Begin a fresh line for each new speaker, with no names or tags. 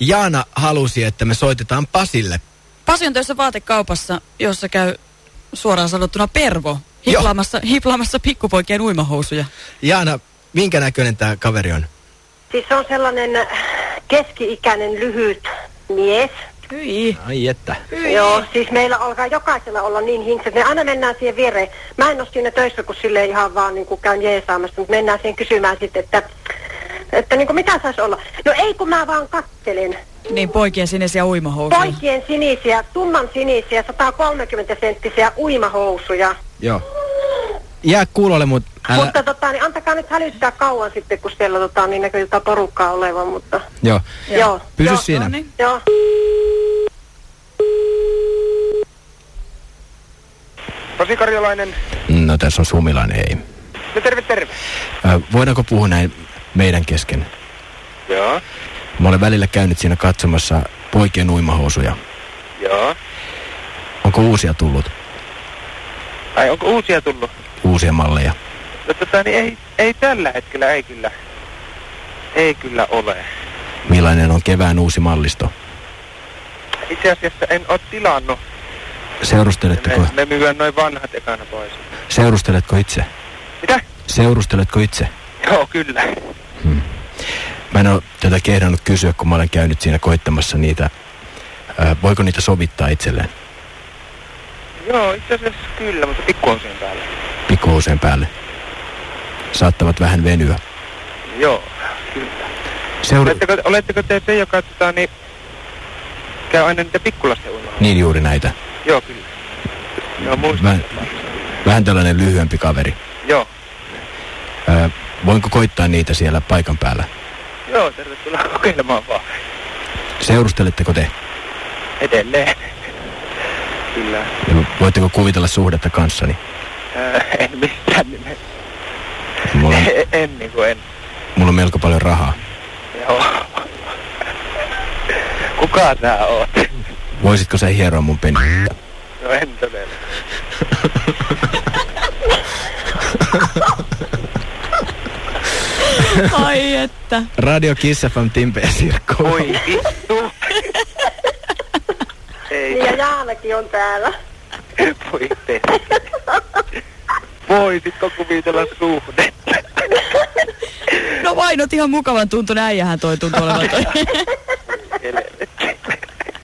Jaana halusi, että me soitetaan Pasille.
Pasi on töissä vaatekaupassa, jossa käy suoraan sanottuna pervo hiplaamassa, hiplaamassa pikkupoikien uimahousuja.
Jaana, minkä näköinen tämä kaveri on?
Siis se on sellainen keski-ikäinen lyhyt mies.
Hyi.
Ai että.
Joo, siis meillä alkaa jokaisella olla niin hinkset. Me aina mennään siihen viereen. Mä en ole siinä töissä, kun sille ihan vaan niin kuin käyn jeesaamassa, mutta mennään siihen kysymään sitten, että, että niin kuin mitä saisi olla. No ei, kun mä vaan kattelen.
Niin poikien sinisiä uimahousuja.
Poikien sinisiä, tumman sinisiä, 130 senttisiä uimahousuja.
Joo. Jää kuulolle, mutta älä...
Mutta tota, niin antakaa nyt hälyttää kauan sitten, kun siellä tota, niin näkyy jotain porukkaa olevan, mutta...
Joo.
Joo.
Pysy
joo,
siinä.
No niin.
Joo.
Pasi Karjalainen.
No tässä on Sumilainen, ei.
No terve, terve.
Ö, voidaanko puhua näin meidän kesken?
Joo,
Mä olen välillä käynyt siinä katsomassa poikien uimahousuja.
joo.
Onko uusia tullut?
Ai onko uusia tullut?
Uusia malleja?
No tota, niin ei, ei tällä hetkellä, ei kyllä. Ei kyllä ole.
Millainen on kevään uusi mallisto?
Itse asiassa en ole tilannut.
Seurusteletteko,
Me, me myydään noin vanhat ekana pois.
seurusteletko itse?
Mitä?
Seurusteletko itse?
Joo, kyllä.
Mä en ole tätä kehdannut kysyä, kun mä olen käynyt siinä koittamassa niitä. Ö, voiko niitä sovittaa itselleen
Joo, itse asiassa kyllä, mutta pikkuosien päällä.
pikkuhouseen päälle? Saattavat vähän venyä.
Joo, kyllä.
Seura-
Oletteko, oletteko te se, joka tota, niin, käy aina niitä pikkulasten uimaa?
niin juuri näitä.
Joo, kyllä. Joo, muistan.
Vähän, vähän tällainen lyhyempi kaveri.
Joo.
Voinko koittaa niitä siellä paikan päällä?
Joo, tervetuloa kokeilemaan vaan.
Seurusteletteko te?
Edelleen. Kyllä.
Ja voitteko kuvitella suhdetta kanssani?
Ää, en missään nimessä.
Mulla on,
En, en niin kuin en.
mulla on melko paljon rahaa.
Joo. Kuka sä oot?
Voisitko sä hieroa mun peni?
No en todella.
Ai että.
Radio Kiss FM, Timpe ja Sirkko.
Oi vittu. Ei,
ja Jaanakin on täällä.
voi te. Voisitko kuvitella suhdetta?
No vainot ihan mukavan tuntunen äijähän toi tuntuu olevan toi.